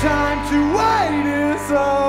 time to wait is over.